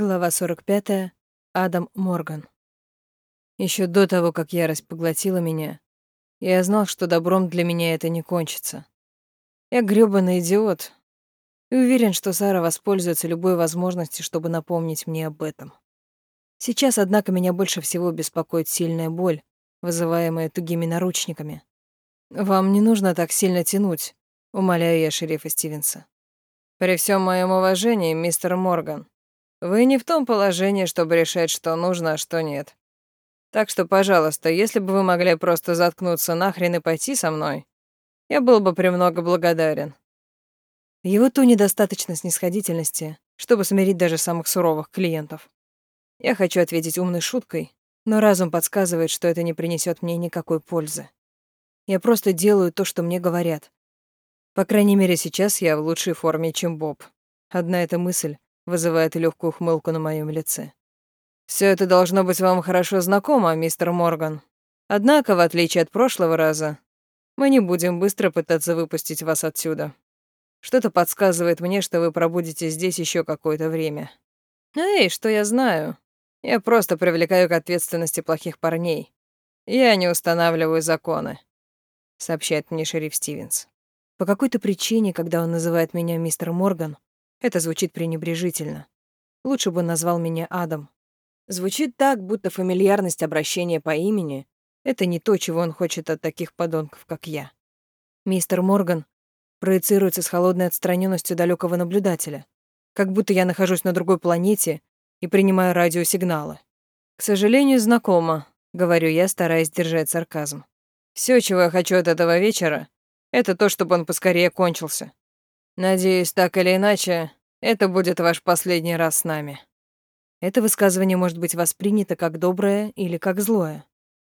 Глава 45. Адам Морган. Еще до того, как ярость поглотила меня, я знал, что добром для меня это не кончится. Я грёбаный идиот и уверен, что Сара воспользуется любой возможностью, чтобы напомнить мне об этом. Сейчас, однако, меня больше всего беспокоит сильная боль, вызываемая тугими наручниками. «Вам не нужно так сильно тянуть», — умоляю я шерифа Стивенса. «При всем моем уважении, мистер Морган, вы не в том положении, чтобы решать, что нужно, а что нет. Так что, пожалуйста, если бы вы могли просто заткнуться нахрен и пойти со мной, я был бы премного благодарен». Его тоне достаточно снисходительности, чтобы смирить даже самых суровых клиентов. Я хочу ответить умной шуткой, но разум подсказывает, что это не принесет мне никакой пользы. Я просто делаю то, что мне говорят. По крайней мере, сейчас я в лучшей форме, чем Боб. Одна эта мысль вызывает легкую ухмылку на моем лице. Все это должно быть вам хорошо знакомо, мистер Морган. Однако, в отличие от прошлого раза, мы не будем быстро пытаться выпустить вас отсюда. Что-то подсказывает мне, что вы пробудете здесь еще какое-то время. Эй, что я знаю? Я просто привлекаю к ответственности плохих парней. Я не устанавливаю законы сообщает мне шериф Стивенс. По какой-то причине, когда он называет меня мистер Морган, это звучит пренебрежительно. Лучше бы назвал меня Адам. Звучит так, будто фамильярность обращения по имени — это не то, чего он хочет от таких подонков, как я. Мистер Морган проецируется с холодной отстраненностью далекого наблюдателя, как будто я нахожусь на другой планете и принимаю радиосигналы. «К сожалению, знакомо», — говорю я, стараясь держать сарказм. Все, чего я хочу от этого вечера, это то, чтобы он поскорее кончился. Надеюсь, так или иначе, это будет ваш последний раз с нами. Это высказывание может быть воспринято как доброе или как злое.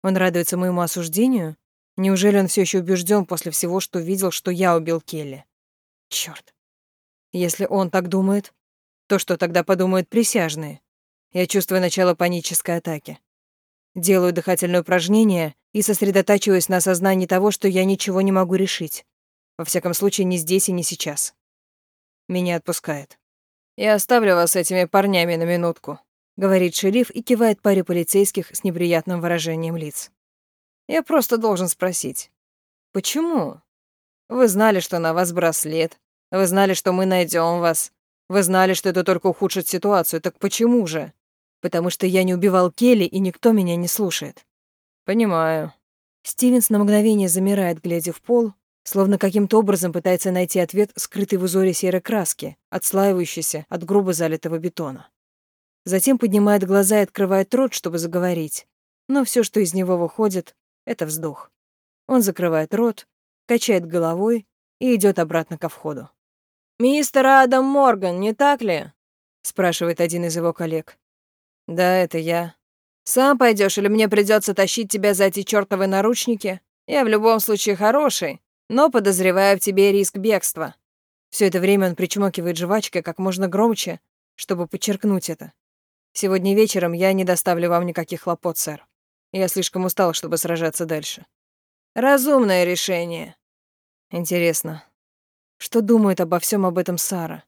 Он радуется моему осуждению? Неужели он все еще убежден после всего, что видел, что я убил Келли? Черт. Если он так думает, то что тогда подумают присяжные? Я чувствую начало панической атаки. Делаю дыхательное упражнение и сосредотачиваюсь на осознании того, что я ничего не могу решить. Во всяком случае, не здесь и не сейчас. Меня отпускает. «Я оставлю вас с этими парнями на минутку», — говорит шериф и кивает паре полицейских с неприятным выражением лиц. «Я просто должен спросить. Почему? Вы знали, что на вас браслет. Вы знали, что мы найдем вас. Вы знали, что это только ухудшит ситуацию. Так почему же?» потому что я не убивал Келли, и никто меня не слушает. Понимаю. Стивенс на мгновение замирает, глядя в пол, словно каким-то образом пытается найти ответ, скрытый в узоре серой краски, отслаивающейся от грубо залитого бетона. Затем поднимает глаза и открывает рот, чтобы заговорить, но все, что из него выходит, — это вздох. Он закрывает рот, качает головой и идет обратно ко входу. «Мистер Адам Морган, не так ли?» — спрашивает один из его коллег. «Да, это я. Сам пойдешь или мне придется тащить тебя за эти чертовы наручники? Я в любом случае хороший, но подозреваю в тебе риск бегства». Все это время он причмокивает жвачкой как можно громче, чтобы подчеркнуть это. «Сегодня вечером я не доставлю вам никаких хлопот, сэр. Я слишком устал, чтобы сражаться дальше». «Разумное решение». «Интересно, что думает обо всем об этом Сара?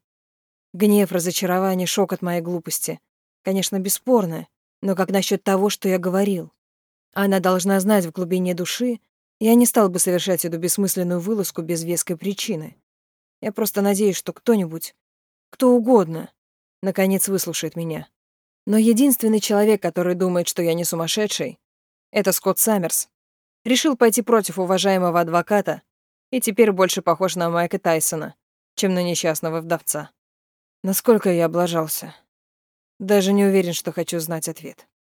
Гнев, разочарование, шок от моей глупости. Конечно, бесспорно, но как насчет того, что я говорил? Она должна знать в глубине души, я не стал бы совершать эту бессмысленную вылазку без веской причины. Я просто надеюсь, что кто-нибудь, кто угодно, наконец выслушает меня. Но единственный человек, который думает, что я не сумасшедший, это Скотт Саммерс. Решил пойти против уважаемого адвоката и теперь больше похож на Майка Тайсона, чем на несчастного вдовца. Насколько я облажался. Даже не уверен, что хочу знать ответ.